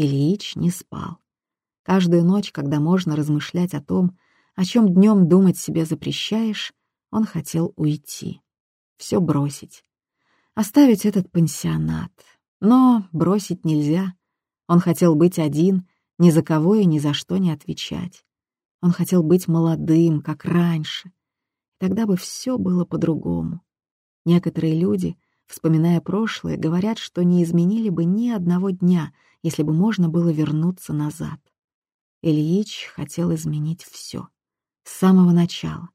Ильич не спал. Каждую ночь, когда можно размышлять о том, о чем днем думать себе запрещаешь, он хотел уйти. Все бросить. Оставить этот пансионат. Но бросить нельзя. Он хотел быть один, ни за кого и ни за что не отвечать. Он хотел быть молодым, как раньше. Тогда бы все было по-другому. Некоторые люди, вспоминая прошлое, говорят, что не изменили бы ни одного дня, если бы можно было вернуться назад. Ильич хотел изменить все с самого начала.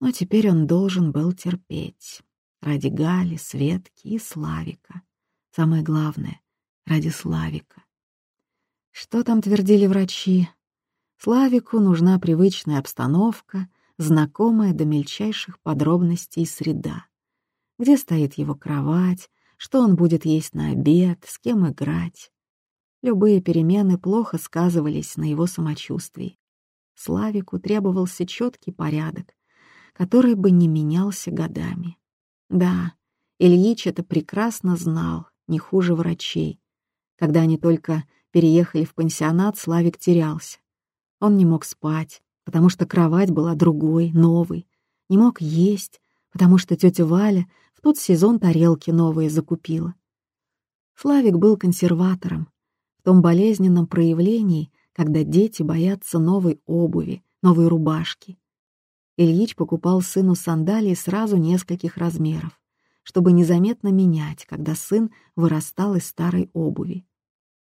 Но теперь он должен был терпеть. Ради Гали, Светки и Славика. Самое главное — ради Славика. Что там твердили врачи? Славику нужна привычная обстановка, знакомая до мельчайших подробностей среда. Где стоит его кровать, что он будет есть на обед, с кем играть. Любые перемены плохо сказывались на его самочувствии. Славику требовался четкий порядок, который бы не менялся годами. Да, Ильич это прекрасно знал, не хуже врачей. Когда они только переехали в пансионат, Славик терялся. Он не мог спать, потому что кровать была другой, новой. Не мог есть, потому что тетя Валя в тот сезон тарелки новые закупила. Славик был консерватором, в том болезненном проявлении, когда дети боятся новой обуви, новой рубашки. Ильич покупал сыну сандалии сразу нескольких размеров, чтобы незаметно менять, когда сын вырастал из старой обуви.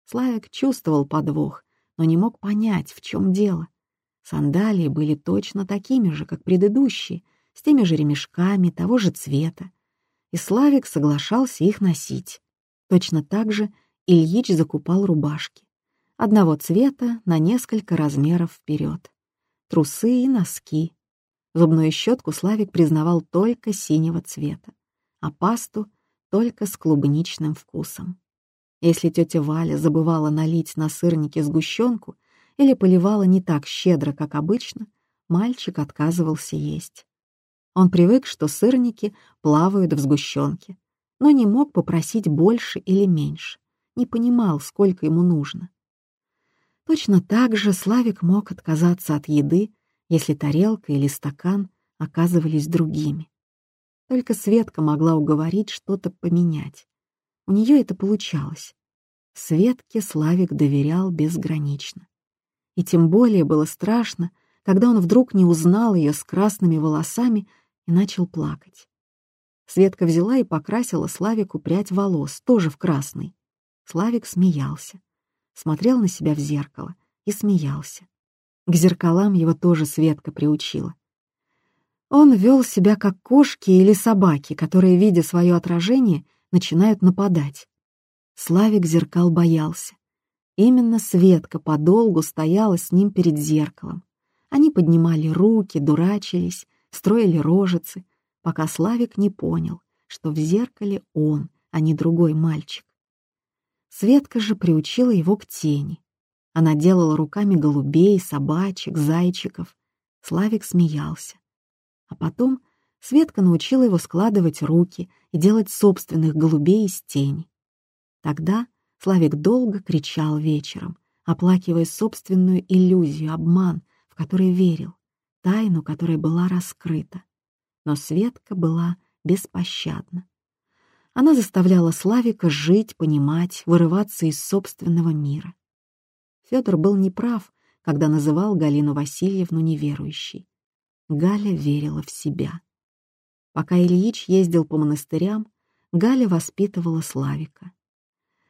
Славик чувствовал подвох, но не мог понять, в чем дело. Сандалии были точно такими же, как предыдущие, с теми же ремешками, того же цвета. И Славик соглашался их носить. Точно так же Ильич закупал рубашки. Одного цвета на несколько размеров вперед. Трусы и носки. Зубную щетку Славик признавал только синего цвета, а пасту — только с клубничным вкусом. Если тетя Валя забывала налить на сырники сгущенку или поливала не так щедро, как обычно, мальчик отказывался есть. Он привык, что сырники плавают в сгущенке, но не мог попросить больше или меньше не понимал, сколько ему нужно. Точно так же Славик мог отказаться от еды, если тарелка или стакан оказывались другими. Только Светка могла уговорить что-то поменять. У нее это получалось. Светке Славик доверял безгранично. И тем более было страшно, когда он вдруг не узнал ее с красными волосами и начал плакать. Светка взяла и покрасила Славику прядь волос, тоже в красный. Славик смеялся, смотрел на себя в зеркало и смеялся. К зеркалам его тоже Светка приучила. Он вел себя как кошки или собаки, которые, видя свое отражение, начинают нападать. Славик зеркал боялся. Именно Светка подолгу стояла с ним перед зеркалом. Они поднимали руки, дурачились, строили рожицы, пока Славик не понял, что в зеркале он, а не другой мальчик. Светка же приучила его к тени. Она делала руками голубей, собачек, зайчиков. Славик смеялся. А потом Светка научила его складывать руки и делать собственных голубей из тени. Тогда Славик долго кричал вечером, оплакивая собственную иллюзию, обман, в который верил, тайну, которая была раскрыта. Но Светка была беспощадна. Она заставляла Славика жить, понимать, вырываться из собственного мира. Федор был неправ, когда называл Галину Васильевну неверующей. Галя верила в себя. Пока Ильич ездил по монастырям, Галя воспитывала Славика.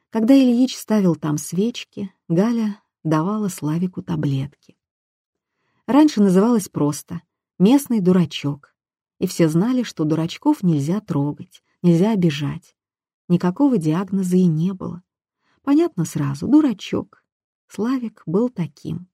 Когда Ильич ставил там свечки, Галя давала Славику таблетки. Раньше называлось просто «местный дурачок», и все знали, что дурачков нельзя трогать, нельзя обижать. Никакого диагноза и не было. Понятно сразу, дурачок. Славик был таким.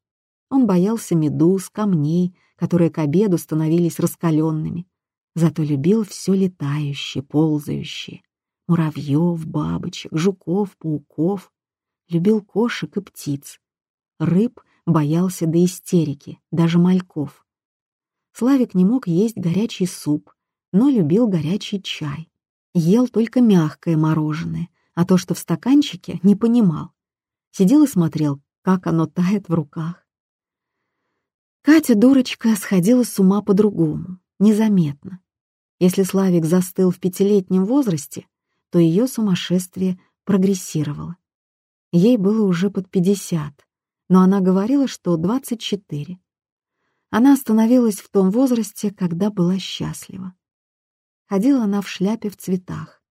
Он боялся медуз, камней, которые к обеду становились раскаленными. Зато любил все летающее, ползающее. Муравьев, бабочек, жуков, пауков. Любил кошек и птиц. Рыб боялся до истерики, даже мальков. Славик не мог есть горячий суп, но любил горячий чай. Ел только мягкое мороженое, а то, что в стаканчике, не понимал. Сидел и смотрел, как оно тает в руках. Катя, дурочка, сходила с ума по-другому, незаметно. Если Славик застыл в пятилетнем возрасте, то ее сумасшествие прогрессировало. Ей было уже под пятьдесят, но она говорила, что двадцать четыре. Она остановилась в том возрасте, когда была счастлива. Ходила она в шляпе в цветах,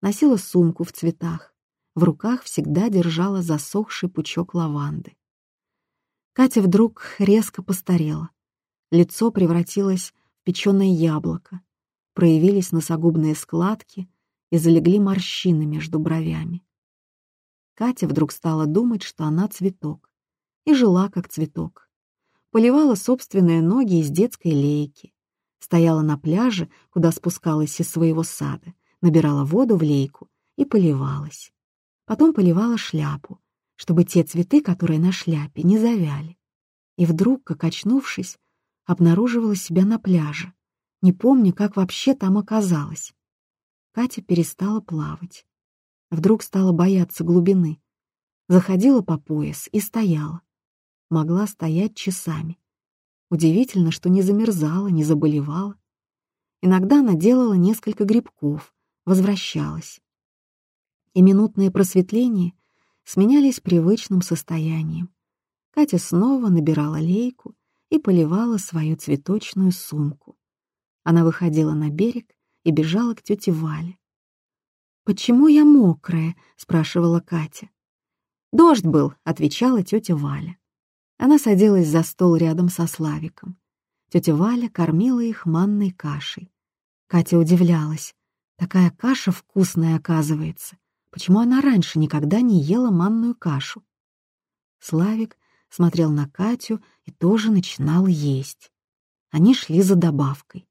носила сумку в цветах, в руках всегда держала засохший пучок лаванды. Катя вдруг резко постарела. Лицо превратилось в печеное яблоко, проявились носогубные складки и залегли морщины между бровями. Катя вдруг стала думать, что она цветок, и жила как цветок поливала собственные ноги из детской лейки, стояла на пляже, куда спускалась из своего сада, набирала воду в лейку и поливалась. Потом поливала шляпу, чтобы те цветы, которые на шляпе, не завяли. И вдруг, как очнувшись, обнаруживала себя на пляже, не помня, как вообще там оказалась. Катя перестала плавать. Вдруг стала бояться глубины. Заходила по пояс и стояла могла стоять часами. Удивительно, что не замерзала, не заболевала. Иногда она делала несколько грибков, возвращалась. И минутные просветления сменялись привычным состоянием. Катя снова набирала лейку и поливала свою цветочную сумку. Она выходила на берег и бежала к тете Вале. «Почему я мокрая?» — спрашивала Катя. «Дождь был», — отвечала тетя Валя. Она садилась за стол рядом со Славиком. Тетя Валя кормила их манной кашей. Катя удивлялась. Такая каша вкусная оказывается. Почему она раньше никогда не ела манную кашу? Славик смотрел на Катю и тоже начинал есть. Они шли за добавкой.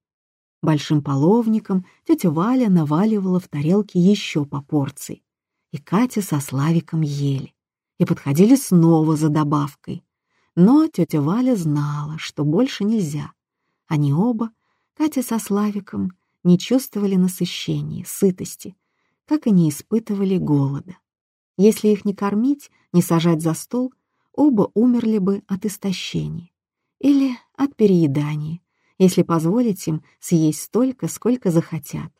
Большим половником тетя Валя наваливала в тарелки еще по порции. И Катя со Славиком ели. И подходили снова за добавкой. Но тетя Валя знала, что больше нельзя. Они оба, Катя со Славиком, не чувствовали насыщения, сытости, как и не испытывали голода. Если их не кормить, не сажать за стол, оба умерли бы от истощения или от переедания, если позволить им съесть столько, сколько захотят.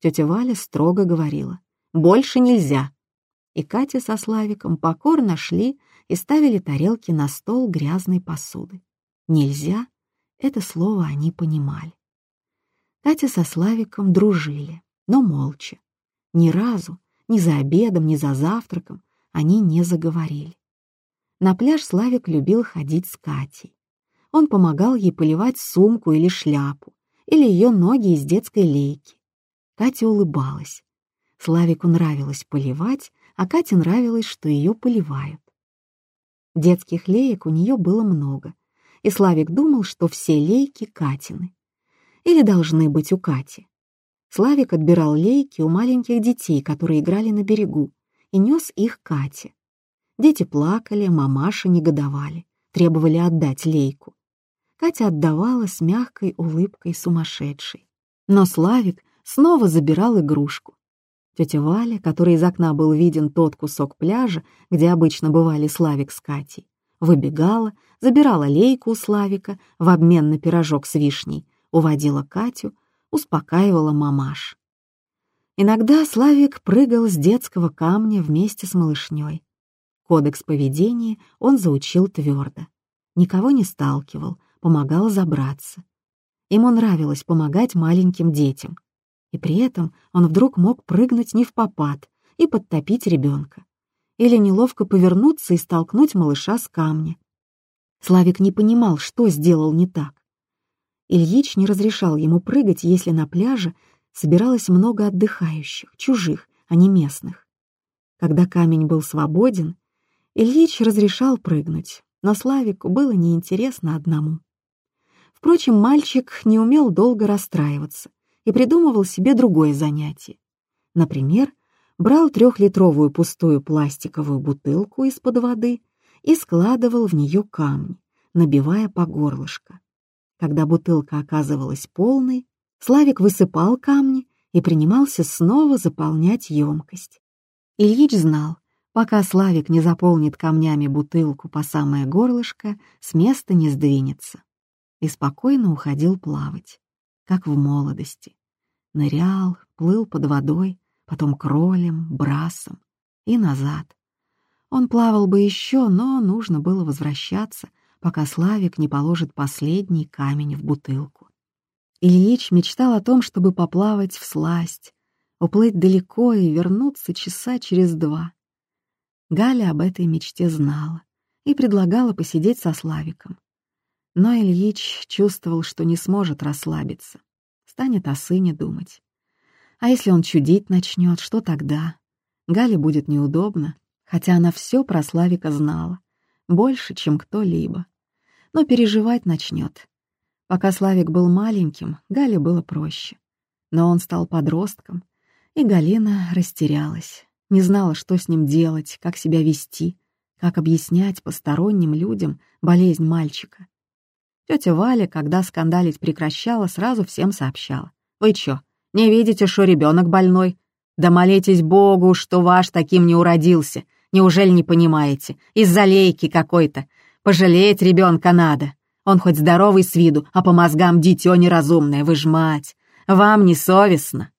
Тетя Валя строго говорила «Больше нельзя!» И Катя со Славиком покорно шли и ставили тарелки на стол грязной посуды. «Нельзя» — это слово они понимали. Катя со Славиком дружили, но молча. Ни разу, ни за обедом, ни за завтраком они не заговорили. На пляж Славик любил ходить с Катей. Он помогал ей поливать сумку или шляпу, или ее ноги из детской лейки. Катя улыбалась. Славику нравилось поливать, а Кате нравилось, что ее поливают. Детских леек у нее было много, и Славик думал, что все лейки Катины. Или должны быть у Кати. Славик отбирал лейки у маленьких детей, которые играли на берегу, и нес их Кате. Дети плакали, мамаши негодовали, требовали отдать лейку. Катя отдавала с мягкой улыбкой сумасшедшей. Но Славик снова забирал игрушку, Тетя Валя, которой из окна был виден тот кусок пляжа, где обычно бывали Славик с Катей, выбегала, забирала лейку у Славика в обмен на пирожок с вишней, уводила Катю, успокаивала мамаш. Иногда Славик прыгал с детского камня вместе с малышней. Кодекс поведения он заучил твердо. Никого не сталкивал, помогал забраться. Ему нравилось помогать маленьким детям, и при этом он вдруг мог прыгнуть не в попад и подтопить ребенка. Или неловко повернуться и столкнуть малыша с камня. Славик не понимал, что сделал не так. Ильич не разрешал ему прыгать, если на пляже собиралось много отдыхающих, чужих, а не местных. Когда камень был свободен, Ильич разрешал прыгнуть, но Славику было неинтересно одному. Впрочем, мальчик не умел долго расстраиваться и придумывал себе другое занятие. Например, брал трехлитровую пустую пластиковую бутылку из-под воды и складывал в нее камни, набивая по горлышко. Когда бутылка оказывалась полной, Славик высыпал камни и принимался снова заполнять емкость. Ильич знал, Пока Славик не заполнит камнями бутылку по самое горлышко, с места не сдвинется. И спокойно уходил плавать, как в молодости. Нырял, плыл под водой, потом кролем, брасом и назад. Он плавал бы еще, но нужно было возвращаться, пока Славик не положит последний камень в бутылку. Ильич мечтал о том, чтобы поплавать в сласть, уплыть далеко и вернуться часа через два. Галя об этой мечте знала и предлагала посидеть со Славиком. Но Ильич чувствовал, что не сможет расслабиться, станет о сыне думать. А если он чудить начнет, что тогда? Гале будет неудобно, хотя она все про Славика знала, больше, чем кто-либо. Но переживать начнет. Пока Славик был маленьким, Гале было проще. Но он стал подростком, и Галина растерялась, не знала, что с ним делать, как себя вести, как объяснять посторонним людям болезнь мальчика. Тетя Валя, когда скандалить прекращала, сразу всем сообщала. «Вы чё, не видите, что ребенок больной? Да молитесь Богу, что ваш таким не уродился. Неужели не понимаете? Из-за лейки какой-то. Пожалеть ребенка надо. Он хоть здоровый с виду, а по мозгам дитё неразумное, вы ж мать. Вам не совестно.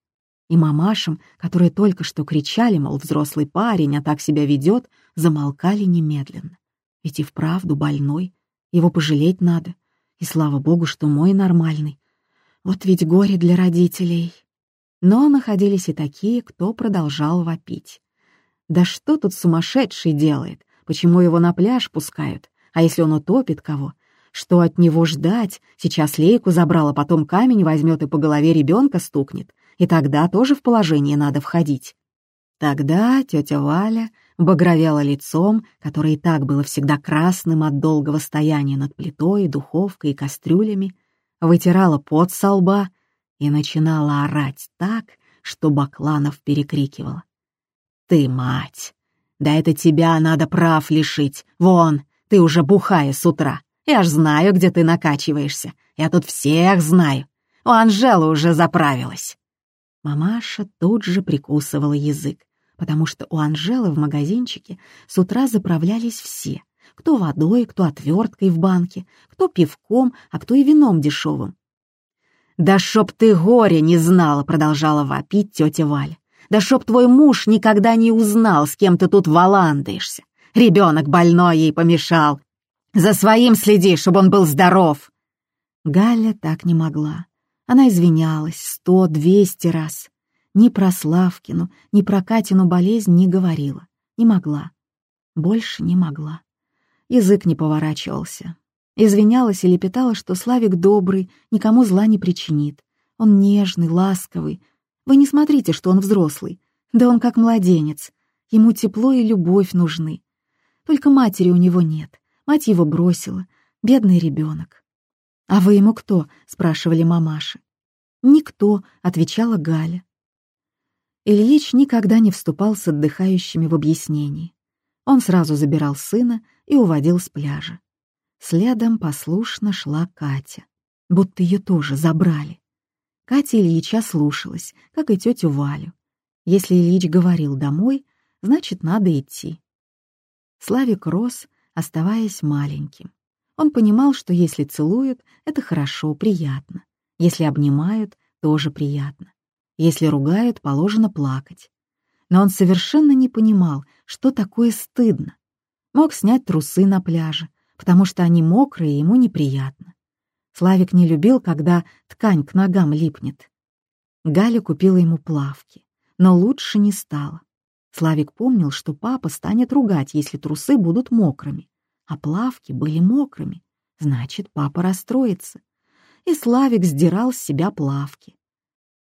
И мамашам, которые только что кричали, мол, взрослый парень, а так себя ведет, замолкали немедленно. Ведь и вправду больной, его пожалеть надо. И слава богу, что мой нормальный. Вот ведь горе для родителей. Но находились и такие, кто продолжал вопить. Да что тут сумасшедший делает? Почему его на пляж пускают? А если он утопит кого? Что от него ждать? Сейчас лейку забрал, а потом камень возьмет и по голове ребенка стукнет. И тогда тоже в положение надо входить. Тогда тетя Валя багровела лицом, которое и так было всегда красным от долгого стояния над плитой, духовкой и кастрюлями, вытирала пот со лба и начинала орать так, что Бакланов перекрикивала. Ты мать! Да это тебя надо прав лишить. Вон, ты уже бухая с утра. Я ж знаю, где ты накачиваешься. Я тут всех знаю. У Анжелы уже заправилась. Мамаша тут же прикусывала язык, потому что у Анжелы в магазинчике с утра заправлялись все. Кто водой, кто отверткой в банке, кто пивком, а кто и вином дешевым. «Да чтоб ты горе не знала!» — продолжала вопить тетя Валя. Да чтоб твой муж никогда не узнал, с кем ты тут валандаешься. Ребенок больной ей помешал. За своим следи, чтобы он был здоров. Галя так не могла. Она извинялась сто, двести раз. Ни про Славкину, ни про Катину болезнь не говорила. Не могла. Больше не могла. Язык не поворачивался. Извинялась и лепетала, что Славик добрый, никому зла не причинит. Он нежный, ласковый, вы не смотрите, что он взрослый. Да он как младенец. Ему тепло и любовь нужны. Только матери у него нет. Мать его бросила. Бедный ребенок. «А вы ему кто?» — спрашивали мамаши. «Никто», — отвечала Галя. Ильич никогда не вступал с отдыхающими в объяснении. Он сразу забирал сына и уводил с пляжа. Следом послушно шла Катя, будто ее тоже забрали. Катя Ильича слушалась, как и тетю Валю. Если Ильич говорил «домой», значит, надо идти. Славик рос, оставаясь маленьким. Он понимал, что если целуют, это хорошо, приятно. Если обнимают, тоже приятно. Если ругают, положено плакать. Но он совершенно не понимал, что такое стыдно. Мог снять трусы на пляже, потому что они мокрые и ему неприятно. Славик не любил, когда ткань к ногам липнет. Галя купила ему плавки, но лучше не стало. Славик помнил, что папа станет ругать, если трусы будут мокрыми. А плавки были мокрыми, значит, папа расстроится. И Славик сдирал с себя плавки.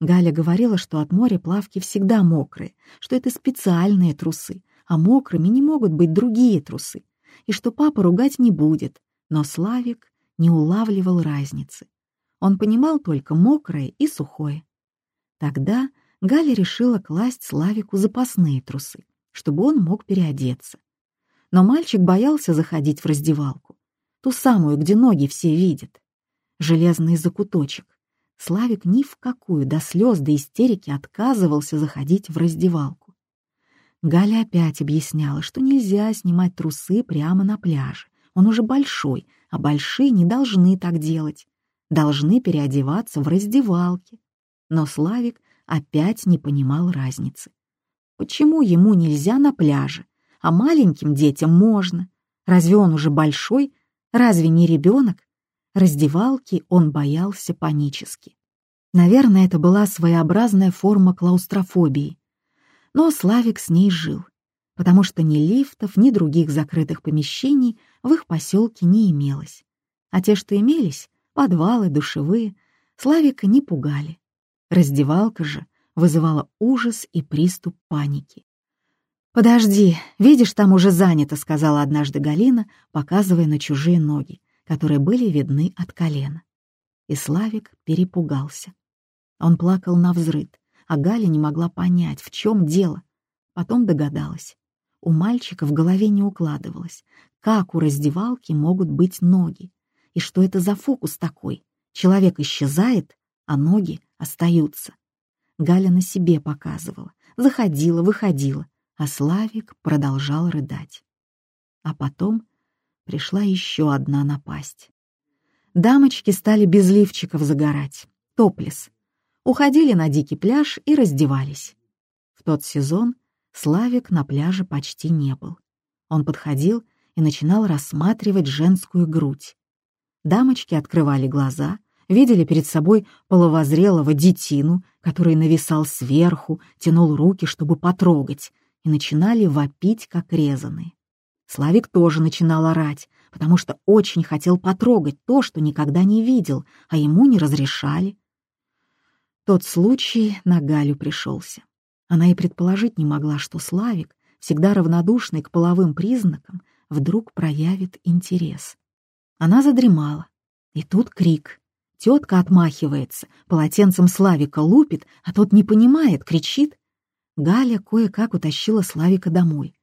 Галя говорила, что от моря плавки всегда мокрые, что это специальные трусы, а мокрыми не могут быть другие трусы, и что папа ругать не будет. Но Славик не улавливал разницы. Он понимал только мокрое и сухое. Тогда Галя решила класть Славику запасные трусы, чтобы он мог переодеться. Но мальчик боялся заходить в раздевалку, ту самую, где ноги все видят. Железный закуточек. Славик ни в какую до слез, до истерики отказывался заходить в раздевалку. Галя опять объясняла, что нельзя снимать трусы прямо на пляже. Он уже большой, а большие не должны так делать. Должны переодеваться в раздевалке. Но Славик опять не понимал разницы. Почему ему нельзя на пляже, а маленьким детям можно? Разве он уже большой? Разве не ребенок? Раздевалки он боялся панически. Наверное, это была своеобразная форма клаустрофобии. Но Славик с ней жил, потому что ни лифтов, ни других закрытых помещений в их поселке не имелось. А те, что имелись, подвалы, душевые, Славика не пугали. Раздевалка же вызывала ужас и приступ паники. «Подожди, видишь, там уже занято», — сказала однажды Галина, показывая на чужие ноги, которые были видны от колена. И Славик перепугался. Он плакал на взрыд, а Галя не могла понять, в чем дело. Потом догадалась. У мальчика в голове не укладывалось, как у раздевалки могут быть ноги, и что это за фокус такой. Человек исчезает, а ноги остаются. Галя на себе показывала, заходила, выходила, а Славик продолжал рыдать. А потом пришла еще одна напасть. Дамочки стали без лифчиков загорать, топлес, уходили на дикий пляж и раздевались. В тот сезон Славик на пляже почти не был. Он подходил и начинал рассматривать женскую грудь. Дамочки открывали глаза, видели перед собой половозрелого детину, который нависал сверху, тянул руки, чтобы потрогать, и начинали вопить, как резаные. Славик тоже начинал орать, потому что очень хотел потрогать то, что никогда не видел, а ему не разрешали. Тот случай на Галю пришелся. Она и предположить не могла, что Славик, всегда равнодушный к половым признакам, вдруг проявит интерес. Она задремала. И тут крик. Тетка отмахивается, полотенцем Славика лупит, а тот не понимает, кричит. Галя кое-как утащила Славика домой.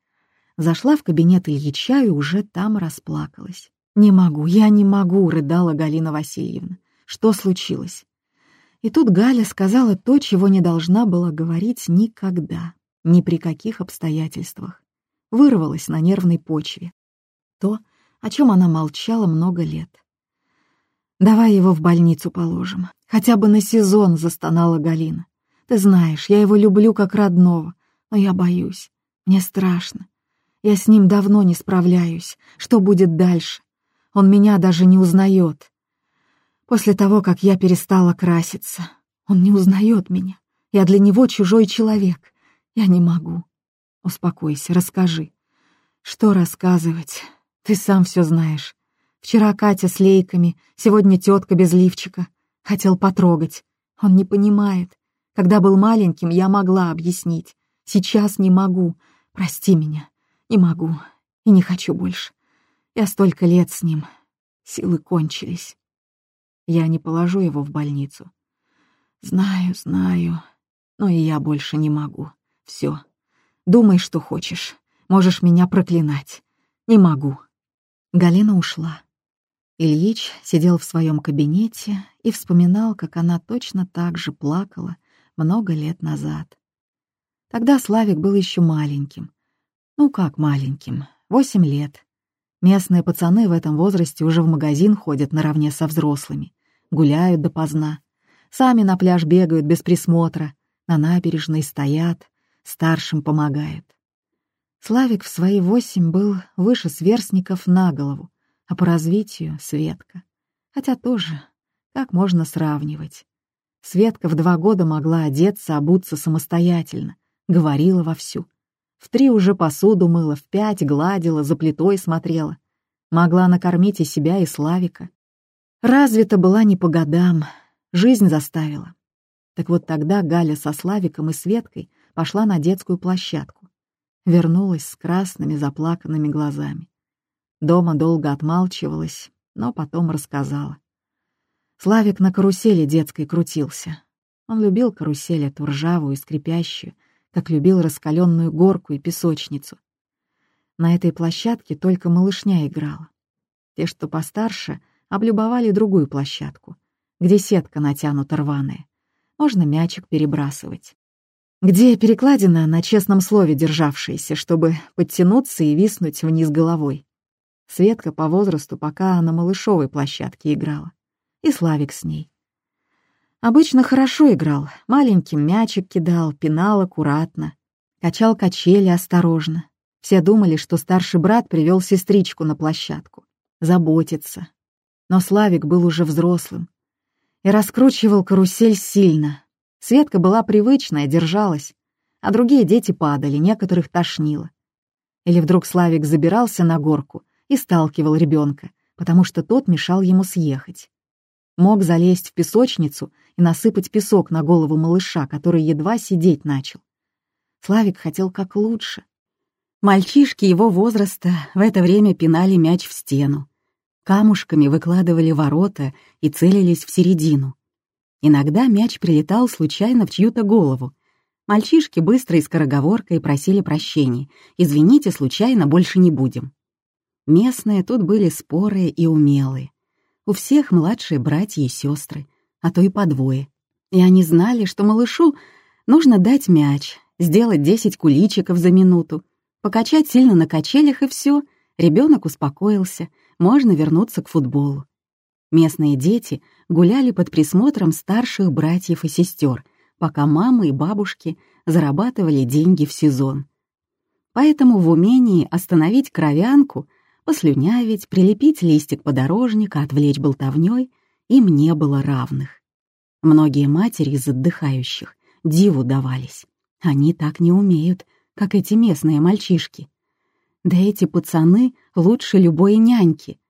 Зашла в кабинет Ильича и уже там расплакалась. «Не могу, я не могу», — рыдала Галина Васильевна. «Что случилось?» И тут Галя сказала то, чего не должна была говорить никогда, ни при каких обстоятельствах. Вырвалась на нервной почве. То, о чем она молчала много лет. «Давай его в больницу положим. Хотя бы на сезон», — застонала Галина. «Ты знаешь, я его люблю как родного, но я боюсь. Мне страшно. Я с ним давно не справляюсь. Что будет дальше? Он меня даже не узнает. После того, как я перестала краситься, он не узнает меня. Я для него чужой человек. Я не могу. Успокойся, расскажи. Что рассказывать? Ты сам все знаешь. Вчера Катя с лейками, сегодня тетка без лифчика. Хотел потрогать. Он не понимает. Когда был маленьким, я могла объяснить. Сейчас не могу. Прости меня. Не могу. И не хочу больше. Я столько лет с ним. Силы кончились. Я не положу его в больницу. Знаю, знаю, но и я больше не могу. Все. Думай, что хочешь. Можешь меня проклинать. Не могу. Галина ушла. Ильич сидел в своем кабинете и вспоминал, как она точно так же плакала много лет назад. Тогда Славик был еще маленьким. Ну как маленьким? Восемь лет. Местные пацаны в этом возрасте уже в магазин ходят наравне со взрослыми гуляют допоздна, сами на пляж бегают без присмотра, на набережной стоят, старшим помогают. Славик в свои восемь был выше сверстников на голову, а по развитию — Светка. Хотя тоже, как можно сравнивать? Светка в два года могла одеться, обуться самостоятельно, говорила вовсю. В три уже посуду мыла, в пять гладила, за плитой смотрела. Могла накормить и себя, и Славика. Развита была не по годам, жизнь заставила. Так вот тогда Галя со Славиком и Светкой пошла на детскую площадку. Вернулась с красными заплаканными глазами. Дома долго отмалчивалась, но потом рассказала. Славик на карусели детской крутился. Он любил карусель эту ржавую скрипящую, как любил раскаленную горку и песочницу. На этой площадке только малышня играла. Те, что постарше — облюбовали другую площадку, где сетка натянута рваная. Можно мячик перебрасывать. Где перекладина на честном слове державшаяся, чтобы подтянуться и виснуть вниз головой? Светка по возрасту пока на малышовой площадке играла. И Славик с ней. Обычно хорошо играл, маленький мячик кидал, пинал аккуратно, качал качели осторожно. Все думали, что старший брат привел сестричку на площадку. Заботится. Но Славик был уже взрослым. И раскручивал карусель сильно, Светка была привычная, держалась, а другие дети падали, некоторых тошнило. Или вдруг Славик забирался на горку и сталкивал ребенка, потому что тот мешал ему съехать. Мог залезть в песочницу и насыпать песок на голову малыша, который едва сидеть начал. Славик хотел как лучше. Мальчишки его возраста в это время пинали мяч в стену, камушками выкладывали ворота и целились в середину. Иногда мяч прилетал случайно в чью-то голову. Мальчишки быстро и скороговоркой просили прощения. «Извините, случайно, больше не будем». Местные тут были спорые и умелые. У всех младшие братья и сестры, а то и по двое. И они знали, что малышу нужно дать мяч, сделать десять куличиков за минуту, покачать сильно на качелях и все. Ребенок успокоился, можно вернуться к футболу. Местные дети гуляли под присмотром старших братьев и сестер, пока мамы и бабушки зарабатывали деньги в сезон. Поэтому в умении остановить кровянку, послюнявить, прилепить листик подорожника, отвлечь болтовнёй им не было равных. Многие матери из отдыхающих диву давались. Они так не умеют, как эти местные мальчишки. Да эти пацаны лучше любой няньки —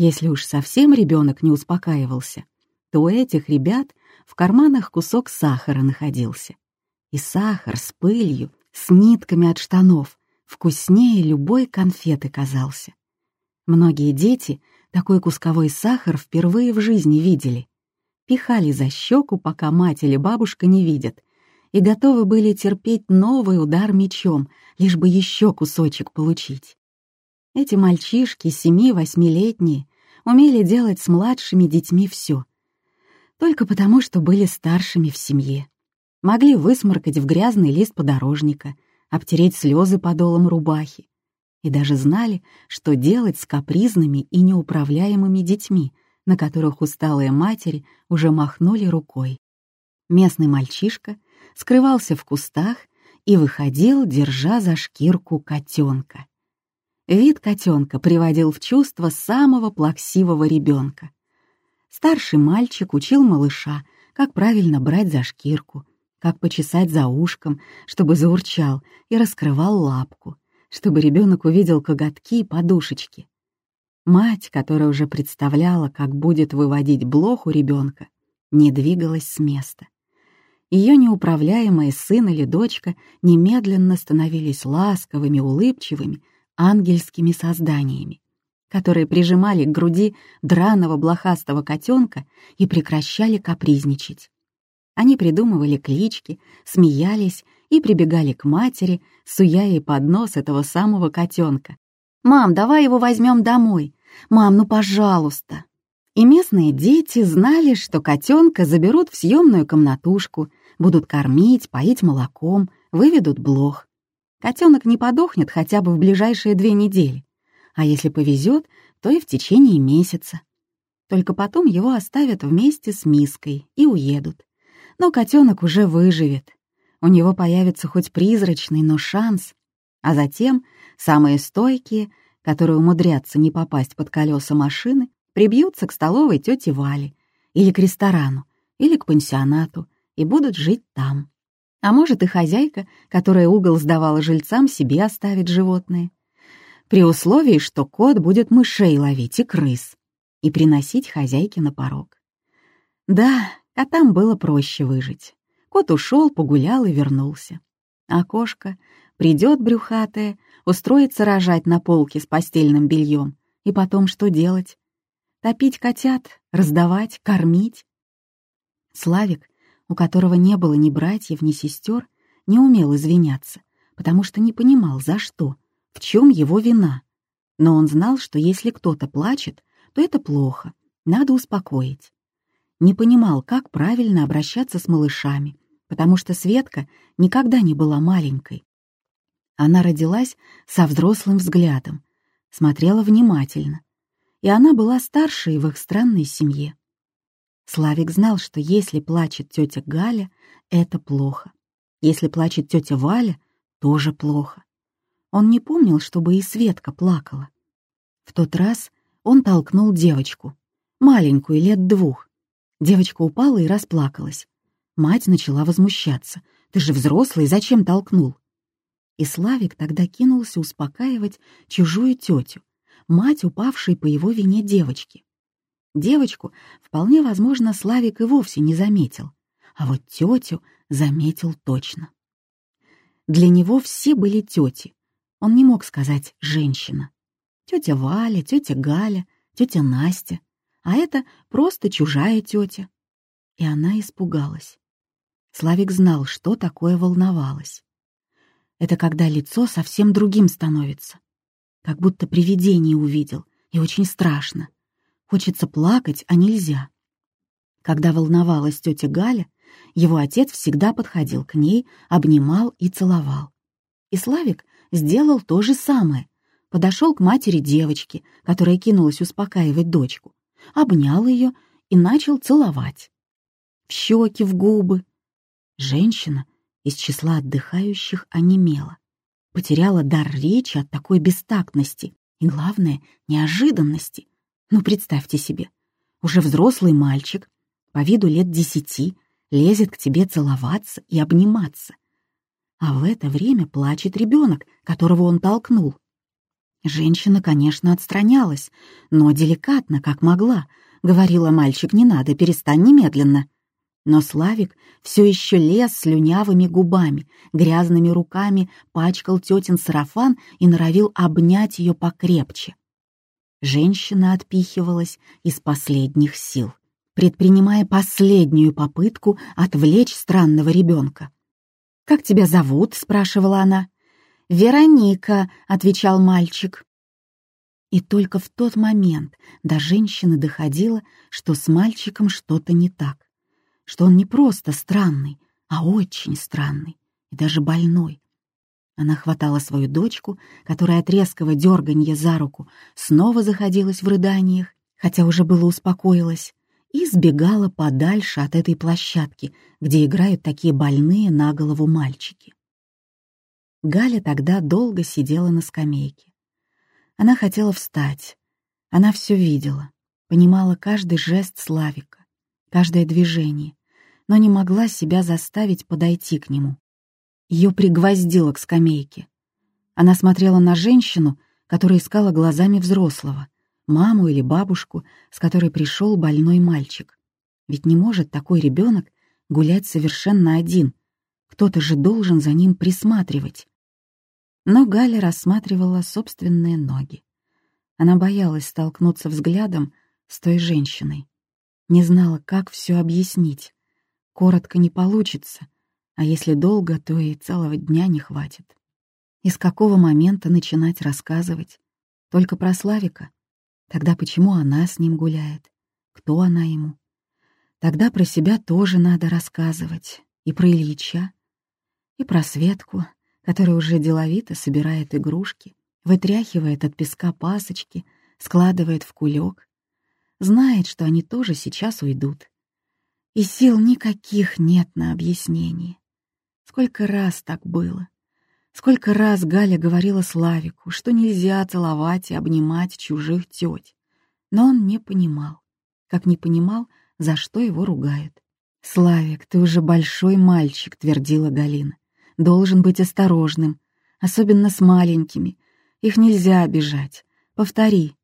если уж совсем ребенок не успокаивался, то у этих ребят в карманах кусок сахара находился. И сахар с пылью, с нитками от штанов, вкуснее любой конфеты казался. Многие дети такой кусковой сахар впервые в жизни видели. Пихали за щеку, пока мать или бабушка не видят, и готовы были терпеть новый удар мечом, лишь бы еще кусочек получить. Эти мальчишки, семи-восьмилетние, умели делать с младшими детьми все. Только потому, что были старшими в семье. Могли высморкать в грязный лист подорожника, обтереть слезы подолом рубахи. И даже знали, что делать с капризными и неуправляемыми детьми, на которых усталые матери уже махнули рукой. Местный мальчишка скрывался в кустах и выходил, держа за шкирку котенка. Вид котенка приводил в чувство самого плаксивого ребенка. Старший мальчик учил малыша, как правильно брать за шкирку, как почесать за ушком, чтобы заурчал, и раскрывал лапку, чтобы ребенок увидел коготки и подушечки. Мать, которая уже представляла, как будет выводить блох у ребенка, не двигалась с места. Ее неуправляемые сын или дочка немедленно становились ласковыми, улыбчивыми, ангельскими созданиями, которые прижимали к груди драного блохастого котенка и прекращали капризничать. Они придумывали клички, смеялись и прибегали к матери, суя ей под нос этого самого котенка. «Мам, давай его возьмем домой! Мам, ну пожалуйста!» И местные дети знали, что котенка заберут в съемную комнатушку, будут кормить, поить молоком, выведут блох. Котенок не подохнет хотя бы в ближайшие две недели, а если повезет, то и в течение месяца. Только потом его оставят вместе с миской и уедут. Но котенок уже выживет. У него появится хоть призрачный, но шанс. А затем самые стойкие, которые умудрятся не попасть под колеса машины, прибьются к столовой тети Вали или к ресторану, или к пансионату и будут жить там. А может, и хозяйка, которая угол сдавала жильцам, себе оставит животное. При условии, что кот будет мышей ловить и крыс и приносить хозяйке на порог. Да, котам было проще выжить. Кот ушел, погулял и вернулся. А кошка придет брюхатая, устроится рожать на полке с постельным бельем, и потом что делать? Топить котят, раздавать, кормить? Славик у которого не было ни братьев, ни сестер, не умел извиняться, потому что не понимал, за что, в чем его вина. Но он знал, что если кто-то плачет, то это плохо, надо успокоить. Не понимал, как правильно обращаться с малышами, потому что Светка никогда не была маленькой. Она родилась со взрослым взглядом, смотрела внимательно, и она была старшей в их странной семье. Славик знал, что если плачет тетя Галя, это плохо. Если плачет тетя Валя, тоже плохо. Он не помнил, чтобы и Светка плакала. В тот раз он толкнул девочку, маленькую, лет двух. Девочка упала и расплакалась. Мать начала возмущаться. «Ты же взрослый, зачем толкнул?» И Славик тогда кинулся успокаивать чужую тетю, мать упавшей по его вине девочки. Девочку, вполне возможно, Славик и вовсе не заметил, а вот тетю заметил точно. Для него все были тети. Он не мог сказать «женщина». Тетя Валя, тетя Галя, тетя Настя. А это просто чужая тетя. И она испугалась. Славик знал, что такое волновалась. Это когда лицо совсем другим становится. Как будто привидение увидел, и очень страшно. Хочется плакать, а нельзя. Когда волновалась тетя Галя, его отец всегда подходил к ней, обнимал и целовал. И Славик сделал то же самое. Подошел к матери девочки, которая кинулась успокаивать дочку, обнял ее и начал целовать. В щеки, в губы. Женщина из числа отдыхающих онемела, потеряла дар речи от такой бестактности и, главное, неожиданности. Ну, представьте себе, уже взрослый мальчик, по виду лет десяти, лезет к тебе целоваться и обниматься. А в это время плачет ребенок, которого он толкнул. Женщина, конечно, отстранялась, но деликатно, как могла. Говорила мальчик, не надо, перестань немедленно. Но Славик все еще лез слюнявыми губами, грязными руками пачкал тетин сарафан и норовил обнять ее покрепче. Женщина отпихивалась из последних сил, предпринимая последнюю попытку отвлечь странного ребенка. «Как тебя зовут?» — спрашивала она. «Вероника», — отвечал мальчик. И только в тот момент до женщины доходило, что с мальчиком что-то не так, что он не просто странный, а очень странный и даже больной, она хватала свою дочку, которая от резкого дерганья за руку снова заходилась в рыданиях, хотя уже было успокоилась, и сбегала подальше от этой площадки, где играют такие больные на голову мальчики. Галя тогда долго сидела на скамейке. Она хотела встать. Она все видела, понимала каждый жест Славика, каждое движение, но не могла себя заставить подойти к нему, ее пригвоздило к скамейке. Она смотрела на женщину, которая искала глазами взрослого, маму или бабушку, с которой пришел больной мальчик. Ведь не может такой ребенок гулять совершенно один. Кто-то же должен за ним присматривать. Но Галя рассматривала собственные ноги. Она боялась столкнуться взглядом с той женщиной. Не знала, как все объяснить. Коротко не получится — а если долго, то и целого дня не хватит. И с какого момента начинать рассказывать? Только про Славика? Тогда почему она с ним гуляет? Кто она ему? Тогда про себя тоже надо рассказывать. И про Ильича, и про Светку, которая уже деловито собирает игрушки, вытряхивает от песка пасочки, складывает в кулек. Знает, что они тоже сейчас уйдут. И сил никаких нет на объяснение. Сколько раз так было. Сколько раз Галя говорила Славику, что нельзя целовать и обнимать чужих теть. Но он не понимал. Как не понимал, за что его ругают. «Славик, ты уже большой мальчик», — твердила Галина. «Должен быть осторожным, особенно с маленькими. Их нельзя обижать. Повтори».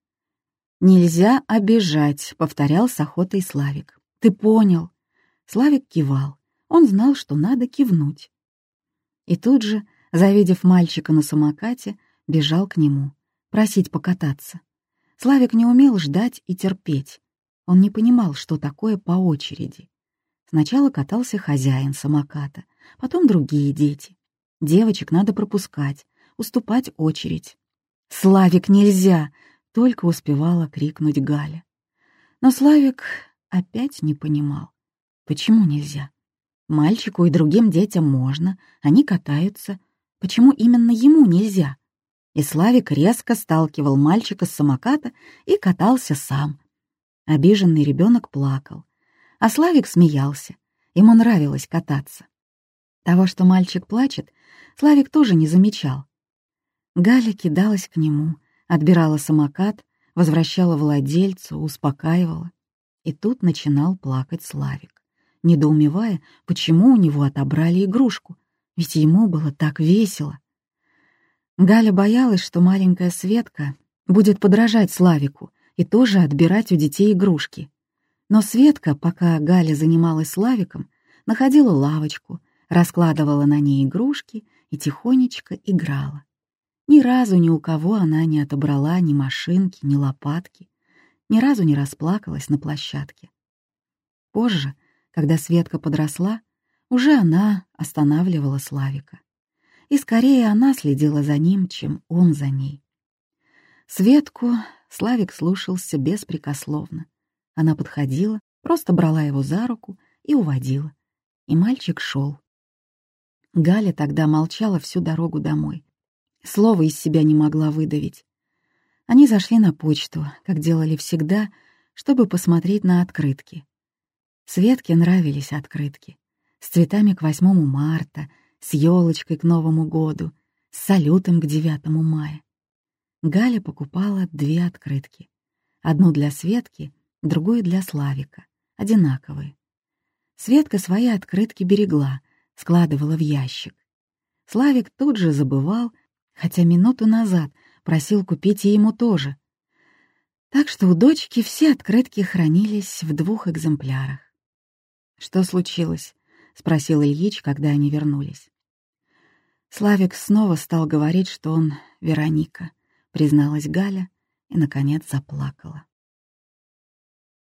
«Нельзя обижать», — повторял с охотой Славик. «Ты понял?» Славик кивал. Он знал, что надо кивнуть. И тут же, завидев мальчика на самокате, бежал к нему, просить покататься. Славик не умел ждать и терпеть. Он не понимал, что такое по очереди. Сначала катался хозяин самоката, потом другие дети. Девочек надо пропускать, уступать очередь. «Славик, нельзя!» — только успевала крикнуть Галя. Но Славик опять не понимал, почему нельзя. Мальчику и другим детям можно, они катаются. Почему именно ему нельзя? И Славик резко сталкивал мальчика с самоката и катался сам. Обиженный ребенок плакал, а Славик смеялся. Ему нравилось кататься. Того, что мальчик плачет, Славик тоже не замечал. Галя кидалась к нему, отбирала самокат, возвращала владельцу, успокаивала. И тут начинал плакать Славик, недоумевая, почему у него отобрали игрушку, ведь ему было так весело. Галя боялась, что маленькая Светка будет подражать Славику и тоже отбирать у детей игрушки. Но Светка, пока Галя занималась Славиком, находила лавочку, раскладывала на ней игрушки и тихонечко играла. Ни разу ни у кого она не отобрала ни машинки, ни лопатки, ни разу не расплакалась на площадке. Позже, когда Светка подросла, уже она останавливала Славика. И скорее она следила за ним, чем он за ней. Светку Славик слушался беспрекословно. Она подходила, просто брала его за руку и уводила. И мальчик шел. Галя тогда молчала всю дорогу домой. Слова из себя не могла выдавить. Они зашли на почту, как делали всегда, чтобы посмотреть на открытки. Светке нравились открытки. С цветами к 8 марта, с елочкой к Новому году, с салютом к 9 мая. Галя покупала две открытки. Одну для Светки, другую для Славика. Одинаковые. Светка свои открытки берегла, складывала в ящик. Славик тут же забывал, хотя минуту назад просил купить и ему тоже. Так что у дочки все открытки хранились в двух экземплярах. «Что случилось?» — спросил Ильич, когда они вернулись. Славик снова стал говорить, что он Вероника, призналась Галя и, наконец, заплакала.